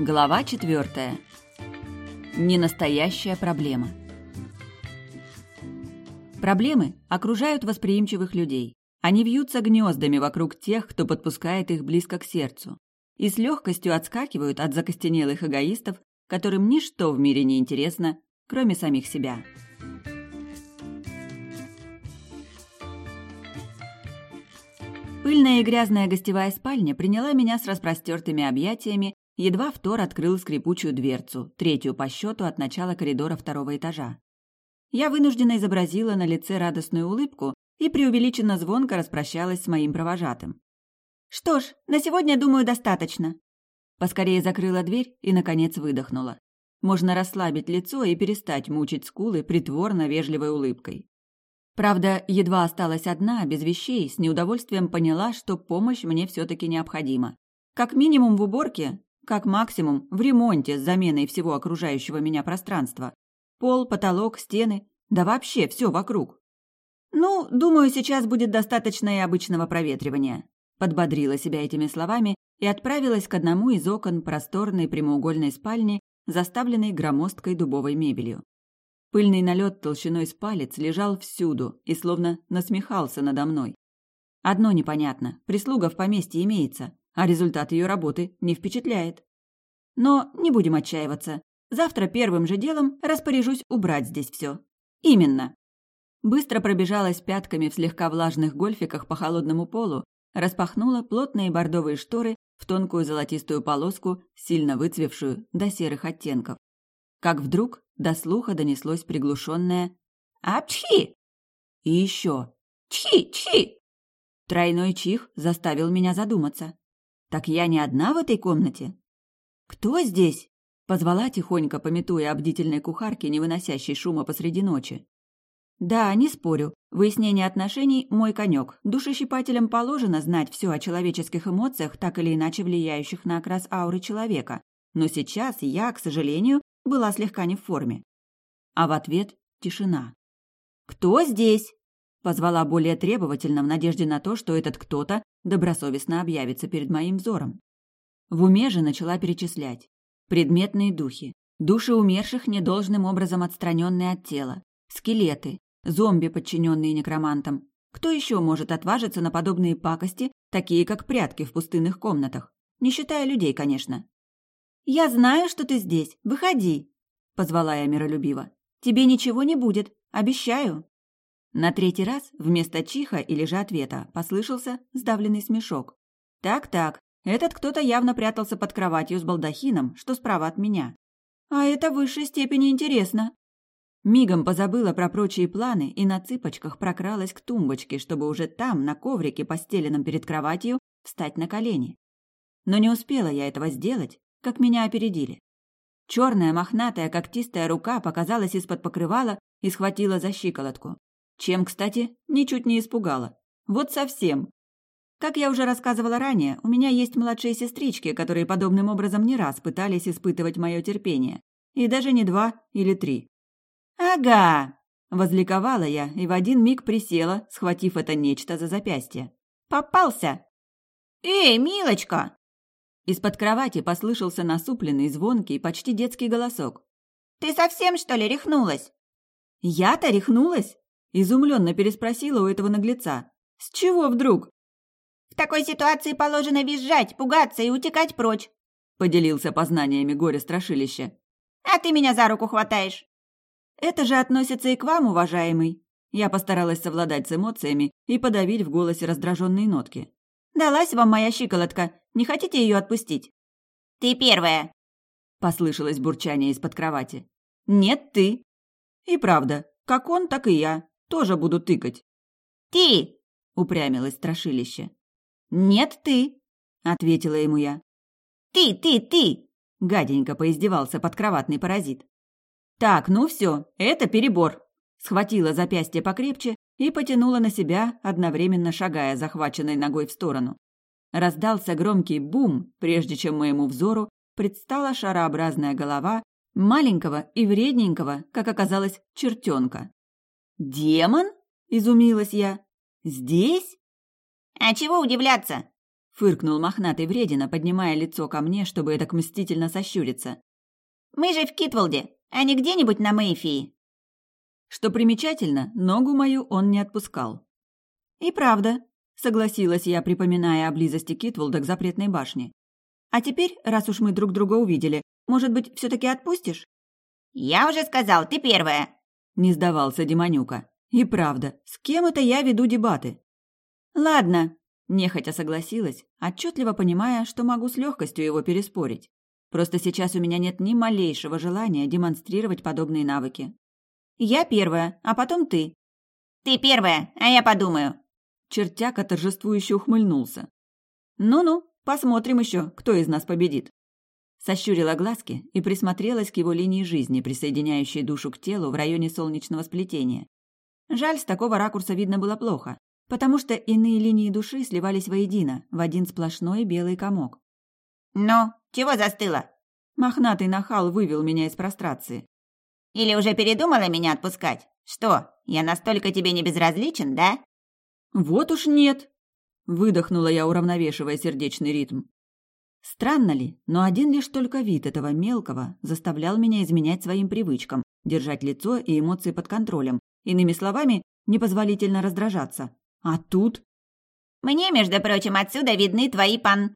Глава четвертая. Ненастоящая проблема. Проблемы окружают восприимчивых людей. Они вьются гнездами вокруг тех, кто подпускает их близко к сердцу, и с легкостью отскакивают от закостенелых эгоистов, которым ничто в мире не интересно, кроме самих себя. Пыльная и грязная гостевая спальня приняла меня с распростертыми объятиями, едва Втор открыл скрипучую дверцу, третью по счету от начала коридора второго этажа. Я вынужденно изобразила на лице радостную улыбку и преувеличенно звонко распрощалась с моим провожатым. «Что ж, на сегодня, думаю, достаточно». Поскорее закрыла дверь и, наконец, выдохнула. Можно расслабить лицо и перестать мучить скулы притворно вежливой улыбкой. Правда, едва осталась одна, без вещей, с неудовольствием поняла, что помощь мне все-таки необходима. Как минимум в уборке, как максимум в ремонте с заменой всего окружающего меня пространства. Пол, потолок, стены, да вообще все вокруг. «Ну, думаю, сейчас будет достаточно и обычного проветривания», подбодрила себя этими словами и отправилась к одному из окон просторной прямоугольной спальни, заставленной громоздкой дубовой мебелью. Пыльный налет толщиной с палец лежал всюду и словно насмехался надо мной. Одно непонятно, прислуга в поместье имеется, а результат ее работы не впечатляет. Но не будем отчаиваться. Завтра первым же делом распоряжусь убрать здесь все. Именно. Быстро пробежалась пятками в слегка влажных гольфиках по холодному полу, распахнула плотные бордовые шторы в тонкую золотистую полоску, сильно выцвевшую до серых оттенков. Как вдруг до слуха донеслось приглушенное «Апчхи!» И еще «Чхи! Тройной чих заставил меня задуматься. Так я не одна в этой комнате? «Кто здесь?» — позвала тихонько, пометуя о бдительной кухарке, не выносящей шума посреди ночи. «Да, не спорю. Выяснение отношений – мой конек. Душещипателям положено знать все о человеческих эмоциях, так или иначе влияющих на окрас ауры человека. Но сейчас я, к сожалению, была слегка не в форме. А в ответ – тишина. «Кто здесь?» – позвала более требовательно в надежде на то, что этот кто-то добросовестно объявится перед моим взором. В уме же начала перечислять. Предметные духи, души умерших недолжным образом отстраненные от тела, скелеты, зомби, подчиненные некромантам. Кто еще может отважиться на подобные пакости, такие как прятки в пустынных комнатах? Не считая людей, конечно. «Я знаю, что ты здесь. Выходи!» – позвала я миролюбиво. «Тебе ничего не будет. Обещаю!» На третий раз вместо чиха или же ответа послышался сдавленный смешок. «Так-так, этот кто-то явно прятался под кроватью с балдахином, что справа от меня. А это в высшей степени интересно. Мигом позабыла про прочие планы и на цыпочках прокралась к тумбочке, чтобы уже там, на коврике, постеленном перед кроватью, встать на колени. Но не успела я этого сделать, как меня опередили. Черная мохнатая когтистая рука показалась из-под покрывала и схватила за щиколотку. Чем, кстати, ничуть не испугала. Вот совсем. Как я уже рассказывала ранее, у меня есть младшие сестрички, которые подобным образом не раз пытались испытывать мое терпение. И даже не два или три. «Ага!» – возликовала я и в один миг присела, схватив это нечто за запястье. «Попался!» «Эй, милочка!» Из-под кровати послышался насупленный, звонкий, почти детский голосок. «Ты совсем, что ли, рехнулась?» «Я-то рехнулась?» – изумленно переспросила у этого наглеца. «С чего вдруг?» В такой ситуации положено визжать, пугаться и утекать прочь», — поделился познаниями горе-страшилище. «А ты меня за руку хватаешь». «Это же относится и к вам, уважаемый». Я постаралась совладать с эмоциями и подавить в голосе раздраженные нотки. «Далась вам моя щиколотка. Не хотите ее отпустить?» «Ты первая», — послышалось бурчание из-под кровати. «Нет, ты». «И правда, как он, так и я. Тоже буду тыкать». «Ты!» — упрямилось страшилище. «Нет, ты», — ответила ему я. «Ты, ты, ты!» — гаденько поиздевался подкроватный паразит. «Так, ну все, это перебор», — схватила запястье покрепче и потянула на себя, одновременно шагая захваченной ногой в сторону. Раздался громкий бум, прежде чем моему взору предстала шарообразная голова маленького и вредненького, как оказалось, чертенка. «Демон?» – изумилась я. «Здесь?» «А чего удивляться?» Фыркнул мохнатый вредина, поднимая лицо ко мне, чтобы это мстительно сощуриться. «Мы же в Китволде, а не где-нибудь на Мэйфии». Что примечательно, ногу мою он не отпускал. «И правда», — согласилась я, припоминая о близости Китволда к запретной башне. «А теперь, раз уж мы друг друга увидели, может быть, все таки отпустишь?» «Я уже сказал, ты первая!» — не сдавался Демонюка. «И правда, с кем это я веду дебаты?» «Ладно», — нехотя согласилась, отчетливо понимая, что могу с легкостью его переспорить. Просто сейчас у меня нет ни малейшего желания демонстрировать подобные навыки. «Я первая, а потом ты». «Ты первая, а я подумаю». Чертяка торжествующе ухмыльнулся. «Ну-ну, посмотрим еще, кто из нас победит». Сощурила глазки и присмотрелась к его линии жизни, присоединяющей душу к телу в районе солнечного сплетения. Жаль, с такого ракурса видно было плохо, потому что иные линии души сливались воедино, в один сплошной белый комок. «Ну, чего застыла?» Мохнатый нахал вывел меня из прострации. «Или уже передумала меня отпускать? Что, я настолько тебе не безразличен, да?» «Вот уж нет!» Выдохнула я, уравновешивая сердечный ритм. Странно ли, но один лишь только вид этого мелкого заставлял меня изменять своим привычкам, держать лицо и эмоции под контролем, иными словами, непозволительно раздражаться. А тут... «Мне, между прочим, отсюда видны твои пан...»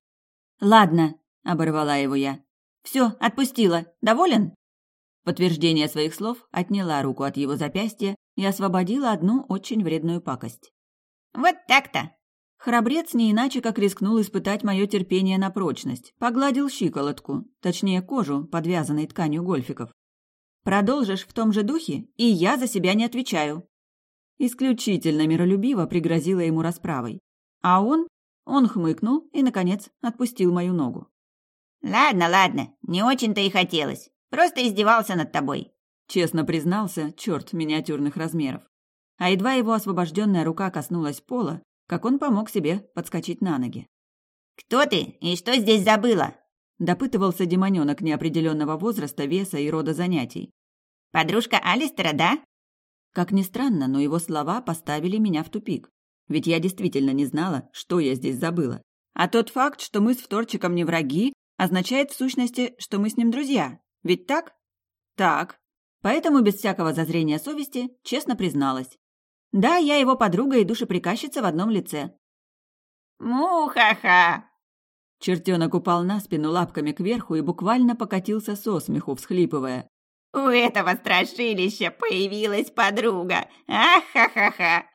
«Ладно», — оборвала его я. «Все, отпустила. Доволен?» подтверждение своих слов отняла руку от его запястья и освободила одну очень вредную пакость. «Вот так-то!» Храбрец не иначе как рискнул испытать мое терпение на прочность. Погладил щиколотку, точнее кожу, подвязанной тканью гольфиков. «Продолжишь в том же духе, и я за себя не отвечаю». Исключительно миролюбиво пригрозила ему расправой. А он... Он хмыкнул и, наконец, отпустил мою ногу. «Ладно, ладно, не очень-то и хотелось. Просто издевался над тобой», — честно признался черт миниатюрных размеров. А едва его освобожденная рука коснулась пола, как он помог себе подскочить на ноги. «Кто ты и что здесь забыла?» – допытывался демонёнок неопределенного возраста, веса и рода занятий. «Подружка Алистера, да?» Как ни странно, но его слова поставили меня в тупик. Ведь я действительно не знала, что я здесь забыла. А тот факт, что мы с Вторчиком не враги, означает в сущности, что мы с ним друзья. Ведь так? Так. Поэтому без всякого зазрения совести честно призналась. Да, я его подруга и душеприказчица в одном лице. Мухаха! Чертенок упал на спину лапками кверху и буквально покатился со смеху, всхлипывая. У этого страшилища появилась подруга. Ахахаха!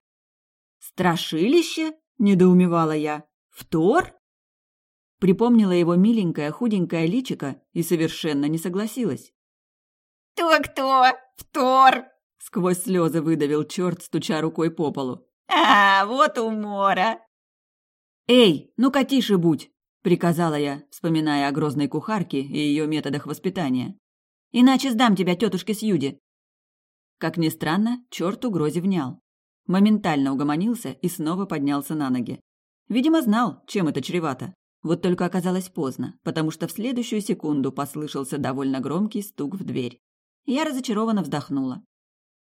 Страшилище? недоумевала я. Втор? Припомнила его миленькое худенькое личико и совершенно не согласилась. «Кто-кто? Втор!» Сквозь слезы выдавил черт, стуча рукой по полу. «А, вот умора!» «Эй, ну-ка тише будь!» — приказала я, вспоминая о грозной кухарке и ее методах воспитания. «Иначе сдам тебя тетушке Сьюди!» Как ни странно, черт угрозе внял. Моментально угомонился и снова поднялся на ноги. Видимо, знал, чем это чревато. Вот только оказалось поздно, потому что в следующую секунду послышался довольно громкий стук в дверь. Я разочарованно вздохнула.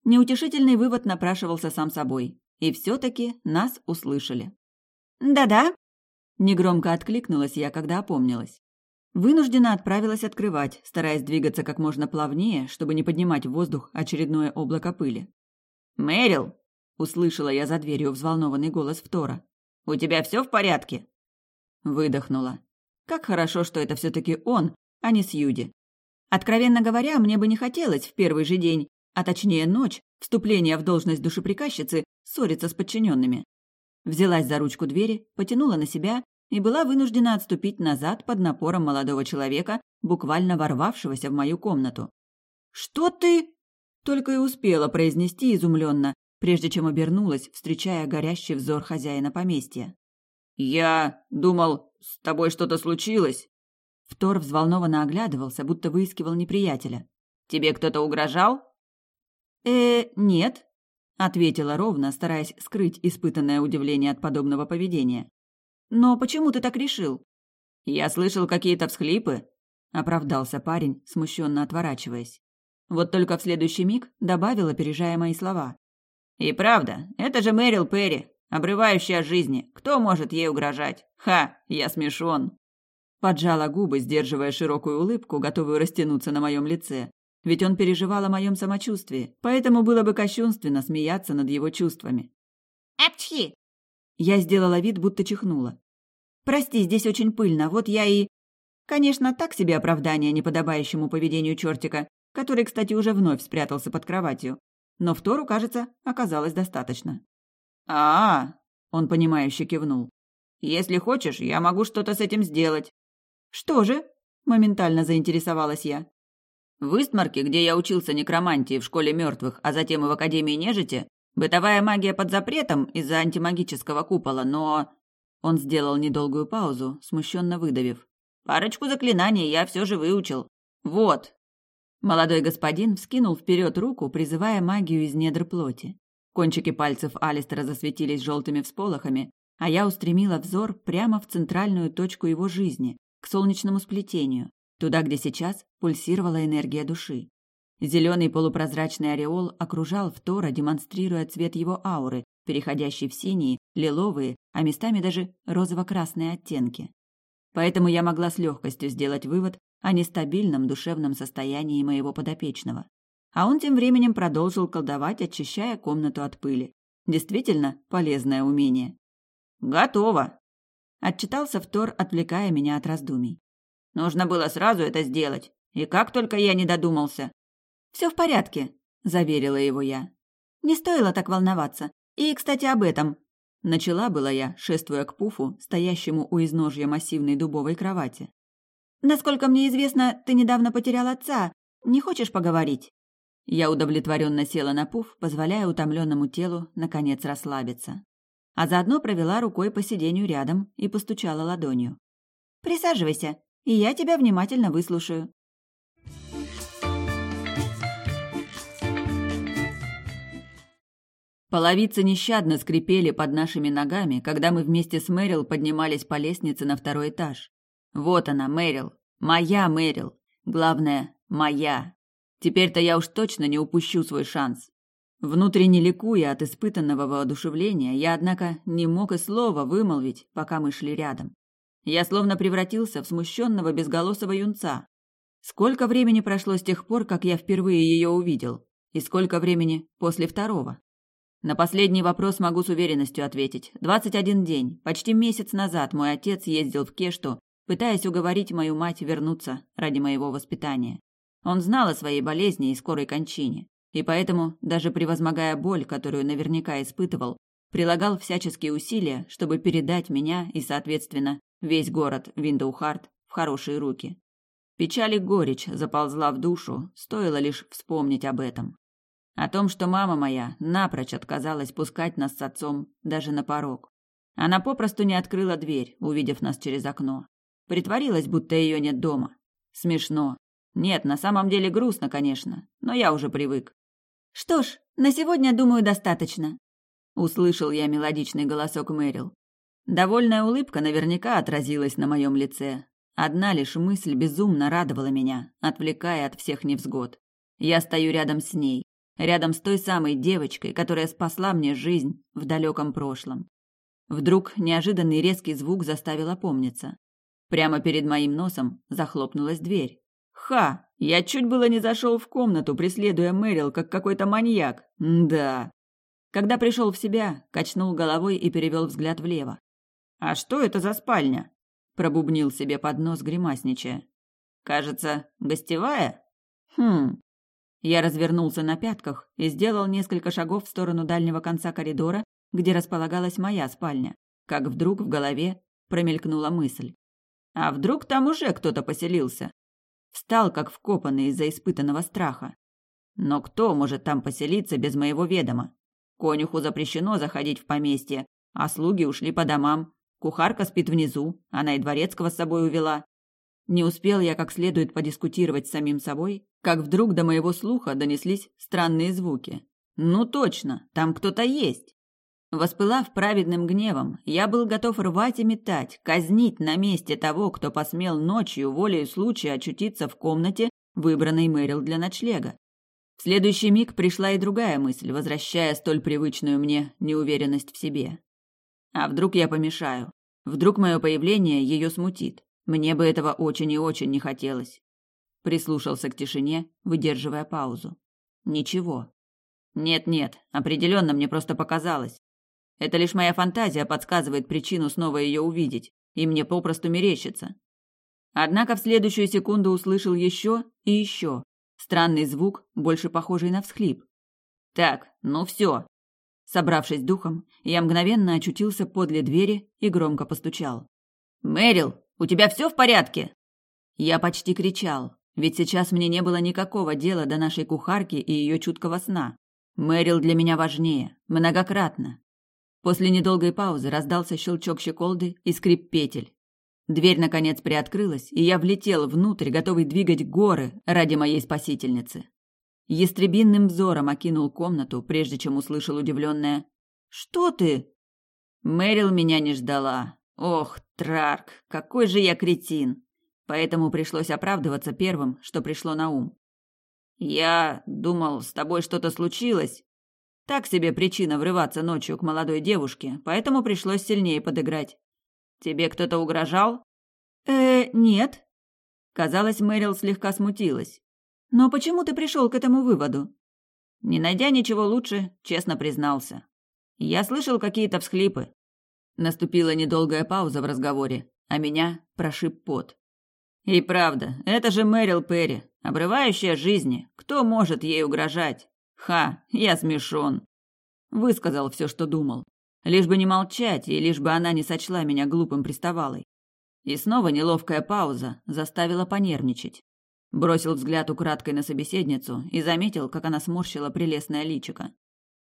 Неутешительный вывод напрашивался сам собой. И все-таки нас услышали. «Да-да», — негромко откликнулась я, когда опомнилась. Вынуждена отправилась открывать, стараясь двигаться как можно плавнее, чтобы не поднимать в воздух очередное облако пыли. «Мэрил!» — услышала я за дверью взволнованный голос Втора. «У тебя все в порядке?» Выдохнула. Как хорошо, что это все-таки он, а не Сьюди. Откровенно говоря, мне бы не хотелось в первый же день а точнее ночь, вступления в должность душеприказчицы, ссориться с подчиненными. Взялась за ручку двери, потянула на себя и была вынуждена отступить назад под напором молодого человека, буквально ворвавшегося в мою комнату. «Что ты?» – только и успела произнести изумленно, прежде чем обернулась, встречая горящий взор хозяина поместья. «Я думал, с тобой что-то случилось?» Втор взволнованно оглядывался, будто выискивал неприятеля. «Тебе кто-то угрожал?» «Э, нет», — ответила ровно, стараясь скрыть испытанное удивление от подобного поведения. «Но почему ты так решил?» «Я слышал какие-то всхлипы», — оправдался парень, смущенно отворачиваясь. Вот только в следующий миг добавил, опережая мои слова. «И правда, это же Мэрил Перри. обрывающая жизни. Кто может ей угрожать? Ха, я смешон. Поджала губы, сдерживая широкую улыбку, готовую растянуться на моем лице. Ведь он переживал о моем самочувствии, поэтому было бы кощунственно смеяться над его чувствами. «Апчхи!» Я сделала вид, будто чихнула. «Прости, здесь очень пыльно, вот я и...» Конечно, так себе оправдание неподобающему поведению чертика, который, кстати, уже вновь спрятался под кроватью. Но в Тору, кажется, оказалось достаточно. а, -а, -а он понимающе кивнул. «Если хочешь, я могу что-то с этим сделать». «Что же?» – моментально заинтересовалась я. В Истмарке, где я учился некромантии в школе мертвых, а затем и в Академии нежити, бытовая магия под запретом из-за антимагического купола, но... Он сделал недолгую паузу, смущенно выдавив. Парочку заклинаний я все же выучил. Вот. Молодой господин вскинул вперед руку, призывая магию из недр плоти. Кончики пальцев Алистера засветились желтыми всполохами, а я устремила взор прямо в центральную точку его жизни, к солнечному сплетению, туда, где сейчас пульсировала энергия души. Зеленый полупрозрачный ореол окружал Втора, демонстрируя цвет его ауры, переходящий в синие, лиловые, а местами даже розово-красные оттенки. Поэтому я могла с легкостью сделать вывод о нестабильном душевном состоянии моего подопечного. А он тем временем продолжил колдовать, очищая комнату от пыли. Действительно полезное умение. «Готово!» – отчитался Втор, отвлекая меня от раздумий. Нужно было сразу это сделать. И как только я не додумался. Все в порядке, заверила его я. Не стоило так волноваться. И, кстати, об этом. Начала была я, шествуя к пуфу, стоящему у изножья массивной дубовой кровати. Насколько мне известно, ты недавно потерял отца. Не хочешь поговорить? Я удовлетворенно села на пуф, позволяя утомленному телу наконец расслабиться. А заодно провела рукой по сиденью рядом и постучала ладонью. Присаживайся и я тебя внимательно выслушаю. Половицы нещадно скрипели под нашими ногами, когда мы вместе с Мэрил поднимались по лестнице на второй этаж. Вот она, Мэрил. Моя Мэрил. Главное, моя. Теперь-то я уж точно не упущу свой шанс. Внутренне ликуя от испытанного воодушевления, я, однако, не мог и слова вымолвить, пока мы шли рядом. Я словно превратился в смущенного безголосого юнца. Сколько времени прошло с тех пор, как я впервые ее увидел? И сколько времени после второго? На последний вопрос могу с уверенностью ответить. Двадцать один день, почти месяц назад мой отец ездил в Кешту, пытаясь уговорить мою мать вернуться ради моего воспитания. Он знал о своей болезни и скорой кончине, и поэтому, даже превозмогая боль, которую наверняка испытывал, прилагал всяческие усилия, чтобы передать меня и, соответственно, весь город Виндоухарт в хорошие руки. Печаль и горечь заползла в душу, стоило лишь вспомнить об этом. О том, что мама моя напрочь отказалась пускать нас с отцом даже на порог. Она попросту не открыла дверь, увидев нас через окно. Притворилась, будто ее нет дома. Смешно. Нет, на самом деле грустно, конечно, но я уже привык. Что ж, на сегодня, думаю, достаточно. Услышал я мелодичный голосок Мэрил. Довольная улыбка наверняка отразилась на моем лице. Одна лишь мысль безумно радовала меня, отвлекая от всех невзгод. Я стою рядом с ней, рядом с той самой девочкой, которая спасла мне жизнь в далеком прошлом. Вдруг неожиданный резкий звук заставил опомниться. Прямо перед моим носом захлопнулась дверь. Ха! Я чуть было не зашел в комнату, преследуя Мэрил, как какой-то маньяк. да. Когда пришел в себя, качнул головой и перевел взгляд влево. «А что это за спальня?» – пробубнил себе под нос, гримасничая. «Кажется, гостевая?» «Хм». Я развернулся на пятках и сделал несколько шагов в сторону дальнего конца коридора, где располагалась моя спальня, как вдруг в голове промелькнула мысль. «А вдруг там уже кто-то поселился?» Встал, как вкопанный из-за испытанного страха. «Но кто может там поселиться без моего ведома? Конюху запрещено заходить в поместье, а слуги ушли по домам, Кухарка спит внизу, она и дворецкого с собой увела. Не успел я как следует подискутировать с самим собой, как вдруг до моего слуха донеслись странные звуки. Ну точно, там кто-то есть. Воспылав праведным гневом, я был готов рвать и метать, казнить на месте того, кто посмел ночью волею случая очутиться в комнате, выбранной Мэрил для ночлега. В следующий миг пришла и другая мысль, возвращая столь привычную мне неуверенность в себе. А вдруг я помешаю? Вдруг мое появление ее смутит? Мне бы этого очень и очень не хотелось. Прислушался к тишине, выдерживая паузу. Ничего. Нет-нет, определенно мне просто показалось. Это лишь моя фантазия подсказывает причину снова ее увидеть, и мне попросту мерещится. Однако в следующую секунду услышал еще и еще. Странный звук, больше похожий на всхлип. Так, ну все. Собравшись духом, я мгновенно очутился подле двери и громко постучал. «Мэрил, у тебя все в порядке?» Я почти кричал, ведь сейчас мне не было никакого дела до нашей кухарки и ее чуткого сна. Мэрил для меня важнее, многократно. После недолгой паузы раздался щелчок щеколды и скрип петель. Дверь, наконец, приоткрылась, и я влетел внутрь, готовый двигать горы ради моей спасительницы. Ястребинным взором окинул комнату, прежде чем услышал удивленное «Что ты?» Мэрил меня не ждала. Ох, Трарк, какой же я кретин! Поэтому пришлось оправдываться первым, что пришло на ум. «Я думал, с тобой что-то случилось. Так себе причина врываться ночью к молодой девушке, поэтому пришлось сильнее подыграть. Тебе кто-то угрожал? Э, нет. Казалось, Мэрил слегка смутилась. Но почему ты пришел к этому выводу? Не найдя ничего лучше, честно признался. Я слышал какие-то всхлипы. Наступила недолгая пауза в разговоре, а меня прошиб пот. И правда, это же Мэрил Перри, обрывающая жизни. Кто может ей угрожать? Ха, я смешон. Высказал все, что думал. Лишь бы не молчать, и лишь бы она не сочла меня глупым приставалой. И снова неловкая пауза заставила понервничать. Бросил взгляд украдкой на собеседницу и заметил, как она сморщила прелестное личико.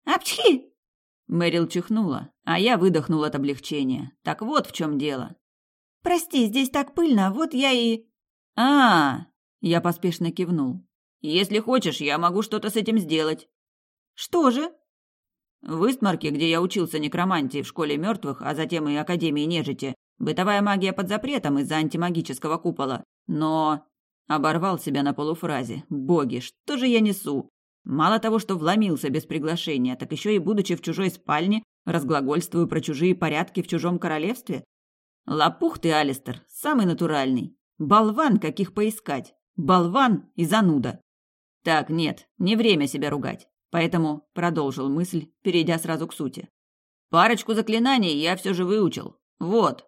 «Апчхи!» Мэрил чихнула, а я выдохнул от облегчения. Так вот в чем дело. «Прости, здесь так пыльно, вот я и...» а, -а, -а Я поспешно кивнул. «Если хочешь, я могу что-то с этим сделать». «Что же?» В Истмарке, где я учился некромантии в школе мертвых, а затем и Академии нежити, бытовая магия под запретом из-за антимагического купола. Но... Оборвал себя на полуфразе. Боги, что же я несу? Мало того, что вломился без приглашения, так еще и, будучи в чужой спальне, разглагольствую про чужие порядки в чужом королевстве? Лопух ты, Алистер, самый натуральный. Болван, каких поискать. Болван и зануда. Так, нет, не время себя ругать. Поэтому продолжил мысль, перейдя сразу к сути. Парочку заклинаний я все же выучил. Вот.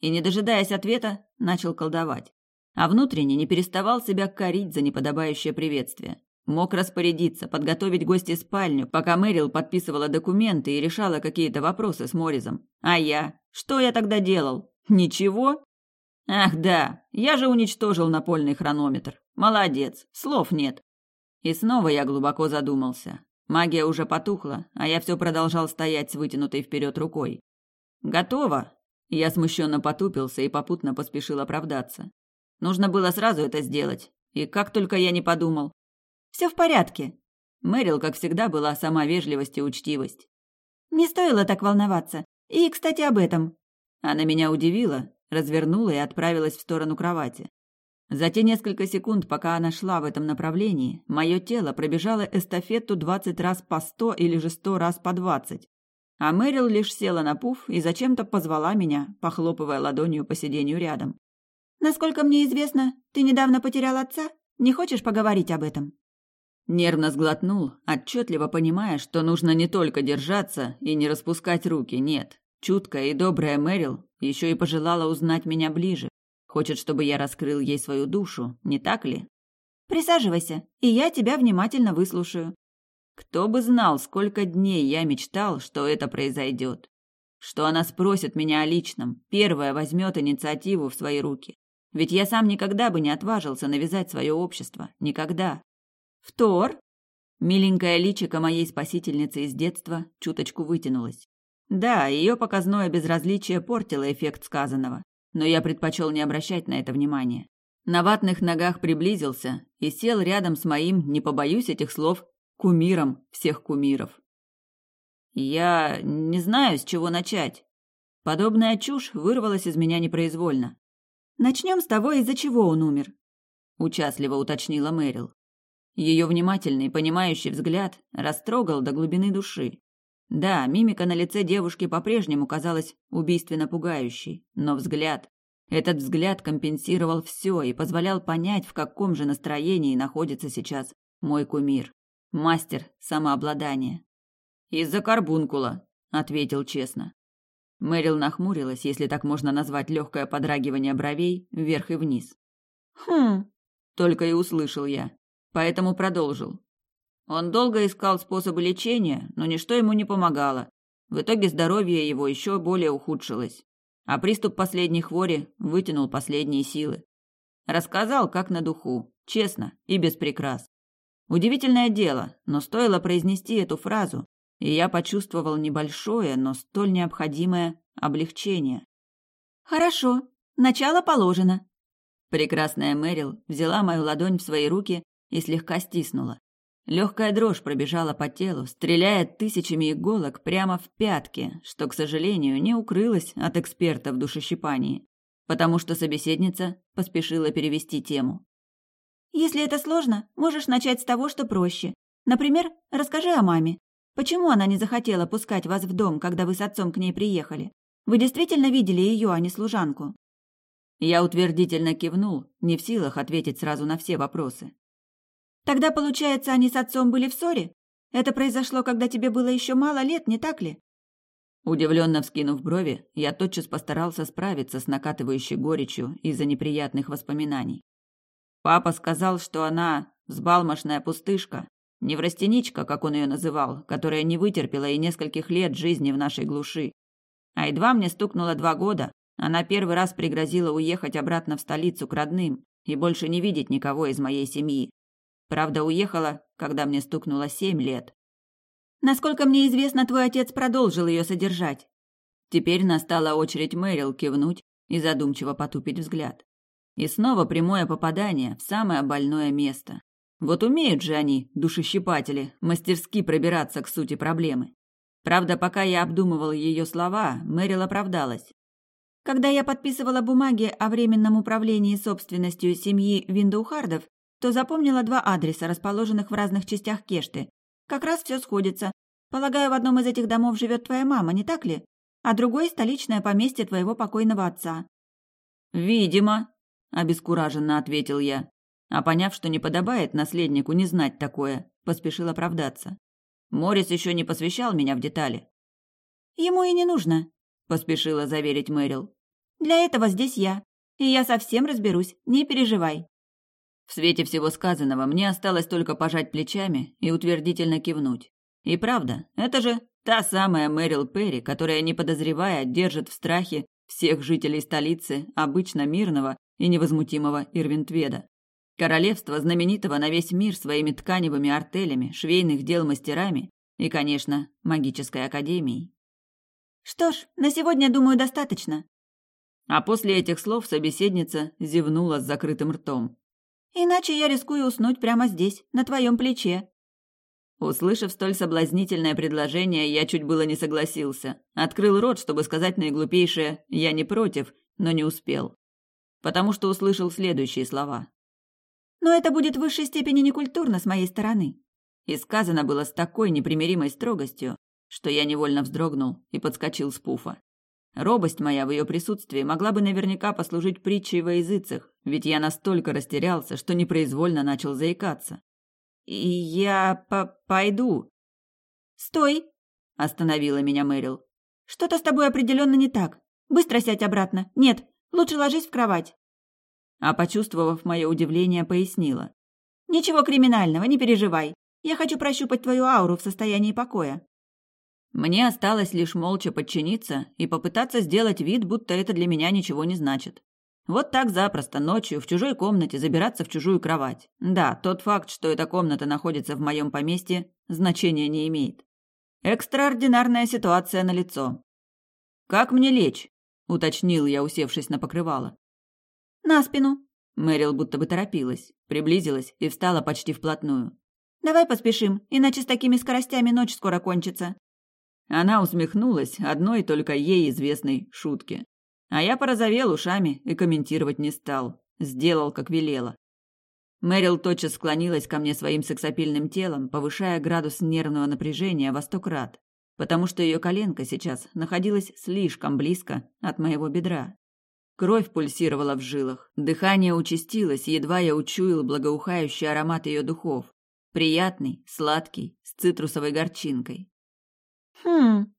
И, не дожидаясь ответа, начал колдовать. А внутренне не переставал себя корить за неподобающее приветствие. Мог распорядиться, подготовить гости спальню, пока Мэрил подписывала документы и решала какие-то вопросы с Моризом. А я? Что я тогда делал? Ничего? Ах да, я же уничтожил напольный хронометр. Молодец, слов нет. И снова я глубоко задумался. Магия уже потухла, а я все продолжал стоять с вытянутой вперед рукой. «Готово!» Я смущенно потупился и попутно поспешил оправдаться. Нужно было сразу это сделать. И как только я не подумал. «Все в порядке!» Мэрил, как всегда, была сама вежливость и учтивость. «Не стоило так волноваться. И, кстати, об этом». Она меня удивила, развернула и отправилась в сторону кровати. За те несколько секунд, пока она шла в этом направлении, мое тело пробежало эстафету двадцать раз по сто или же сто раз по двадцать. А Мэрил лишь села на пуф и зачем-то позвала меня, похлопывая ладонью по сиденью рядом. «Насколько мне известно, ты недавно потерял отца? Не хочешь поговорить об этом?» Нервно сглотнул, отчетливо понимая, что нужно не только держаться и не распускать руки, нет. Чуткая и добрая Мэрил еще и пожелала узнать меня ближе, Хочет, чтобы я раскрыл ей свою душу, не так ли? Присаживайся, и я тебя внимательно выслушаю. Кто бы знал, сколько дней я мечтал, что это произойдет. Что она спросит меня о личном, первая возьмет инициативу в свои руки. Ведь я сам никогда бы не отважился навязать свое общество. Никогда. Втор. Миленькая личико моей спасительницы из детства чуточку вытянулась. Да, ее показное безразличие портило эффект сказанного но я предпочел не обращать на это внимания. На ватных ногах приблизился и сел рядом с моим, не побоюсь этих слов, кумиром всех кумиров. Я не знаю, с чего начать. Подобная чушь вырвалась из меня непроизвольно. Начнем с того, из-за чего он умер, участливо уточнила Мэрил. Ее внимательный, понимающий взгляд растрогал до глубины души. Да, мимика на лице девушки по-прежнему казалась убийственно пугающей, но взгляд... Этот взгляд компенсировал все и позволял понять, в каком же настроении находится сейчас мой кумир. Мастер самообладания. «Из-за карбункула», — ответил честно. Мэрил нахмурилась, если так можно назвать легкое подрагивание бровей вверх и вниз. «Хм...» — только и услышал я, поэтому продолжил. Он долго искал способы лечения, но ничто ему не помогало. В итоге здоровье его еще более ухудшилось, а приступ последней хвори вытянул последние силы. Рассказал, как на духу, честно и без прикрас. Удивительное дело, но стоило произнести эту фразу, и я почувствовал небольшое, но столь необходимое облегчение. «Хорошо, начало положено». Прекрасная Мэрил взяла мою ладонь в свои руки и слегка стиснула. Легкая дрожь пробежала по телу, стреляя тысячами иголок прямо в пятки, что, к сожалению, не укрылось от эксперта в душещипании, потому что собеседница поспешила перевести тему. «Если это сложно, можешь начать с того, что проще. Например, расскажи о маме. Почему она не захотела пускать вас в дом, когда вы с отцом к ней приехали? Вы действительно видели ее, а не служанку?» Я утвердительно кивнул, не в силах ответить сразу на все вопросы. «Тогда, получается, они с отцом были в ссоре? Это произошло, когда тебе было еще мало лет, не так ли?» Удивленно вскинув брови, я тотчас постарался справиться с накатывающей горечью из-за неприятных воспоминаний. Папа сказал, что она взбалмошная пустышка, Неврастеничка, как он ее называл, которая не вытерпела и нескольких лет жизни в нашей глуши. А едва мне стукнуло два года, она первый раз пригрозила уехать обратно в столицу к родным и больше не видеть никого из моей семьи. Правда, уехала, когда мне стукнуло семь лет. Насколько мне известно, твой отец продолжил ее содержать. Теперь настала очередь Мэрил кивнуть и задумчиво потупить взгляд. И снова прямое попадание в самое больное место. Вот умеют же они, душещипатели, мастерски пробираться к сути проблемы. Правда, пока я обдумывал ее слова, Мэрил оправдалась. Когда я подписывала бумаги о временном управлении собственностью семьи Виндоухардов, то запомнила два адреса, расположенных в разных частях Кешты. Как раз все сходится. Полагаю, в одном из этих домов живет твоя мама, не так ли? А другой – столичное поместье твоего покойного отца. «Видимо», – обескураженно ответил я а поняв, что не подобает наследнику не знать такое, поспешил оправдаться. Морис еще не посвящал меня в детали. Ему и не нужно, поспешила заверить Мэрил. Для этого здесь я, и я совсем разберусь, не переживай. В свете всего сказанного мне осталось только пожать плечами и утвердительно кивнуть. И правда, это же та самая Мэрил Перри, которая, не подозревая, держит в страхе всех жителей столицы, обычно мирного и невозмутимого Ирвинтведа. Королевство, знаменитого на весь мир своими тканевыми артелями, швейных дел мастерами и, конечно, магической академией. Что ж, на сегодня, думаю, достаточно. А после этих слов собеседница зевнула с закрытым ртом. Иначе я рискую уснуть прямо здесь, на твоем плече. Услышав столь соблазнительное предложение, я чуть было не согласился. Открыл рот, чтобы сказать наиглупейшее «я не против», но не успел. Потому что услышал следующие слова. Но это будет в высшей степени некультурно с моей стороны. И сказано было с такой непримиримой строгостью, что я невольно вздрогнул и подскочил с пуфа. Робость моя в ее присутствии могла бы наверняка послужить притчей во языцах, ведь я настолько растерялся, что непроизвольно начал заикаться. «И я по пойду». «Стой!» – остановила меня Мэрил. «Что-то с тобой определенно не так. Быстро сядь обратно. Нет, лучше ложись в кровать а, почувствовав мое удивление, пояснила. «Ничего криминального, не переживай. Я хочу прощупать твою ауру в состоянии покоя». Мне осталось лишь молча подчиниться и попытаться сделать вид, будто это для меня ничего не значит. Вот так запросто ночью в чужой комнате забираться в чужую кровать. Да, тот факт, что эта комната находится в моем поместье, значения не имеет. Экстраординарная ситуация на лицо. Как мне лечь? уточнил я, усевшись на покрывало. «На спину!» Мэрил будто бы торопилась, приблизилась и встала почти вплотную. «Давай поспешим, иначе с такими скоростями ночь скоро кончится». Она усмехнулась одной только ей известной шутке. А я порозовел ушами и комментировать не стал. Сделал, как велела. Мэрил тотчас склонилась ко мне своим сексапильным телом, повышая градус нервного напряжения во сто крат. потому что ее коленка сейчас находилась слишком близко от моего бедра. Кровь пульсировала в жилах, дыхание участилось, едва я учуял благоухающий аромат ее духов. Приятный, сладкий, с цитрусовой горчинкой. «Хм...»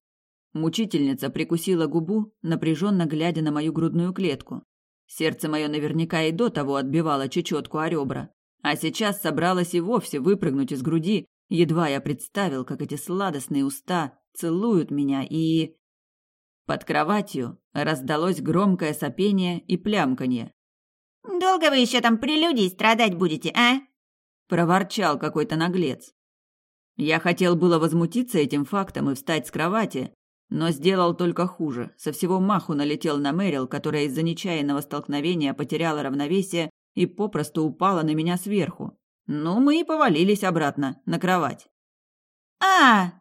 Мучительница прикусила губу, напряженно глядя на мою грудную клетку. Сердце мое наверняка и до того отбивало чечетку о ребра, а сейчас собралось и вовсе выпрыгнуть из груди, едва я представил, как эти сладостные уста целуют меня и... Под кроватью раздалось громкое сопение и плямканье. «Долго вы еще там прелюдией страдать будете, а?» проворчал какой-то наглец. Я хотел было возмутиться этим фактом и встать с кровати, но сделал только хуже. Со всего маху налетел на Мэрил, которая из-за нечаянного столкновения потеряла равновесие и попросту упала на меня сверху. Ну, мы и повалились обратно на кровать. «А!»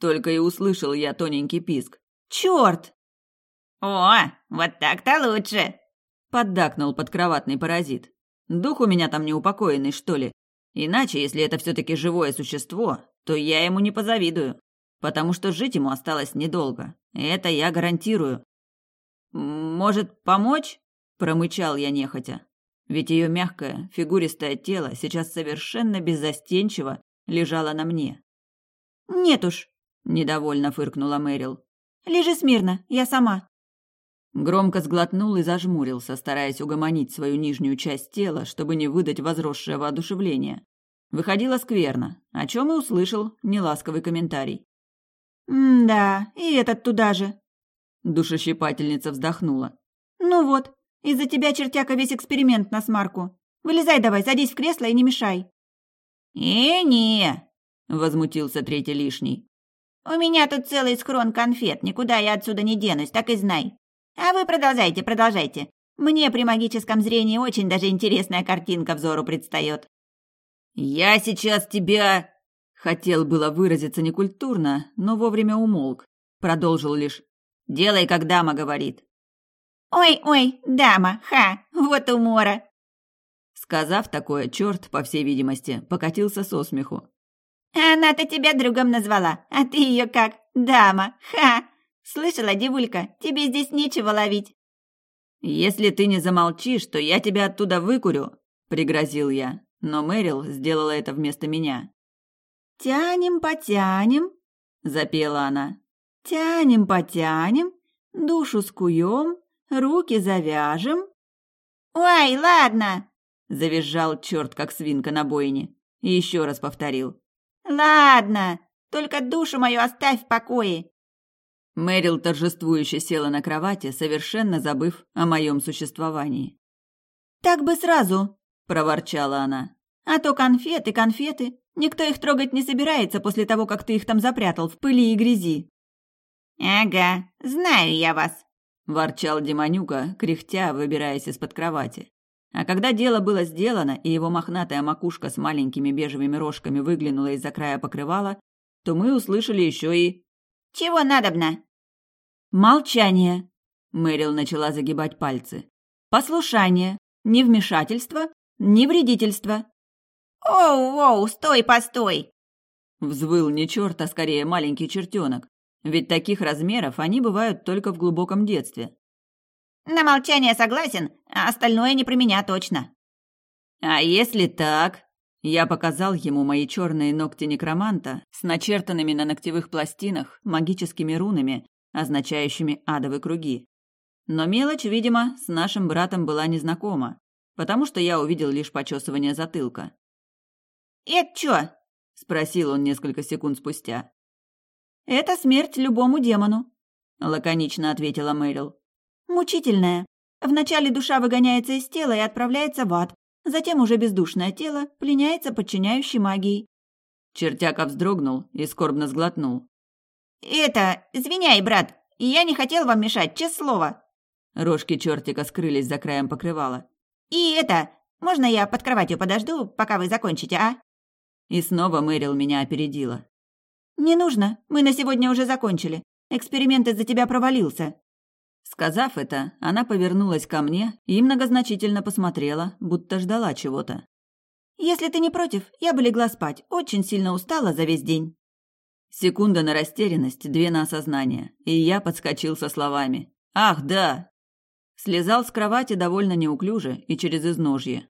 Только и услышал я тоненький писк. «Черт!» «О, вот так-то лучше!» Поддакнул подкроватный паразит. Дух у меня там неупокоенный, что ли? Иначе, если это все-таки живое существо, то я ему не позавидую, потому что жить ему осталось недолго. Это я гарантирую. «Может, помочь?» – промычал я нехотя. Ведь ее мягкое, фигуристое тело сейчас совершенно беззастенчиво лежало на мне. «Нет уж», – недовольно фыркнула Мэрил. «Лежи смирно, я сама». Громко сглотнул и зажмурился, стараясь угомонить свою нижнюю часть тела, чтобы не выдать возросшее воодушевление. Выходило скверно, о чем и услышал неласковый комментарий. «М-да, и этот туда же». Душещипательница вздохнула. «Ну вот, из-за тебя, чертяка, весь эксперимент на смарку. Вылезай давай, садись в кресло и не мешай». «И не!» — возмутился третий лишний. «У меня тут целый схрон конфет, никуда я отсюда не денусь, так и знай. А вы продолжайте, продолжайте. Мне при магическом зрении очень даже интересная картинка взору предстает. «Я сейчас тебя...» Хотел было выразиться некультурно, но вовремя умолк. Продолжил лишь «Делай, как дама говорит». «Ой-ой, дама, ха, вот умора!» Сказав такое, черт, по всей видимости, покатился со смеху. «Она-то тебя другом назвала, а ты ее как? Дама, ха! Слышала, девулька, тебе здесь нечего ловить. Если ты не замолчишь, то я тебя оттуда выкурю, пригрозил я, но Мэрил сделала это вместо меня. Тянем, потянем, запела она. Тянем, потянем, душу скуем, руки завяжем. Ой, ладно, завизжал черт, как свинка на бойне, и еще раз повторил. Ладно, только душу мою оставь в покое. Мэрил торжествующе села на кровати, совершенно забыв о моем существовании. «Так бы сразу!» – проворчала она. «А то конфеты, конфеты. Никто их трогать не собирается после того, как ты их там запрятал в пыли и грязи». «Ага, знаю я вас», – ворчал Демонюка, кряхтя, выбираясь из-под кровати. А когда дело было сделано, и его мохнатая макушка с маленькими бежевыми рожками выглянула из-за края покрывала, то мы услышали еще и чего надобно?» «Молчание», — Мэрил начала загибать пальцы. «Послушание, ни вмешательство, ни вредительство». «Оу-оу, стой, постой!» Взвыл не черт, а скорее маленький чертенок. Ведь таких размеров они бывают только в глубоком детстве. «На молчание согласен, а остальное не про меня точно». «А если так?» Я показал ему мои черные ногти некроманта с начертанными на ногтевых пластинах магическими рунами, означающими адовые круги. Но мелочь, видимо, с нашим братом была незнакома, потому что я увидел лишь почесывание затылка. «Это чё?» – спросил он несколько секунд спустя. «Это смерть любому демону», – лаконично ответила Мэрил. «Мучительная. Вначале душа выгоняется из тела и отправляется в ад, Затем уже бездушное тело пленяется подчиняющей магией. Чертяка вздрогнул и скорбно сглотнул. «Это... Извиняй, брат, я не хотел вам мешать, честное слово». Рожки чертика скрылись за краем покрывала. «И это... Можно я под кроватью подожду, пока вы закончите, а?» И снова Мэрил меня опередила. «Не нужно, мы на сегодня уже закончили. Эксперимент из-за тебя провалился. Сказав это, она повернулась ко мне и многозначительно посмотрела, будто ждала чего-то. «Если ты не против, я бы легла спать. Очень сильно устала за весь день». Секунда на растерянность, две на осознание, и я подскочил со словами «Ах, да!» Слезал с кровати довольно неуклюже и через изножье.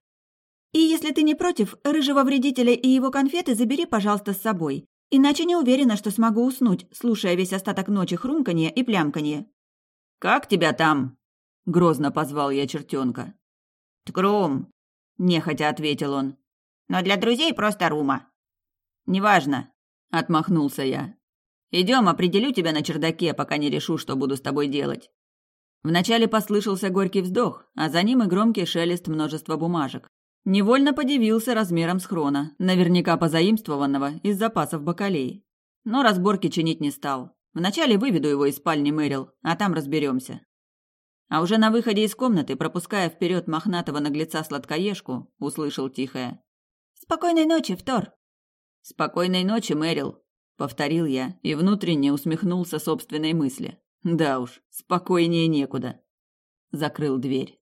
«И если ты не против, рыжего вредителя и его конфеты забери, пожалуйста, с собой. Иначе не уверена, что смогу уснуть, слушая весь остаток ночи хрумканье и плямканье». «Как тебя там?» — грозно позвал я чертенка. «Ткрум», — нехотя ответил он. «Но для друзей просто Рума». «Неважно», — отмахнулся я. «Идем, определю тебя на чердаке, пока не решу, что буду с тобой делать». Вначале послышался горький вздох, а за ним и громкий шелест множества бумажек. Невольно подивился размером схрона, наверняка позаимствованного из запасов бакалей. Но разборки чинить не стал. Вначале выведу его из спальни Мэрил, а там разберемся. А уже на выходе из комнаты, пропуская вперед мохнатого наглеца сладкоежку, услышал тихое. «Спокойной ночи, Втор!» «Спокойной ночи, Мэрил!» — повторил я и внутренне усмехнулся собственной мысли. «Да уж, спокойнее некуда». Закрыл дверь.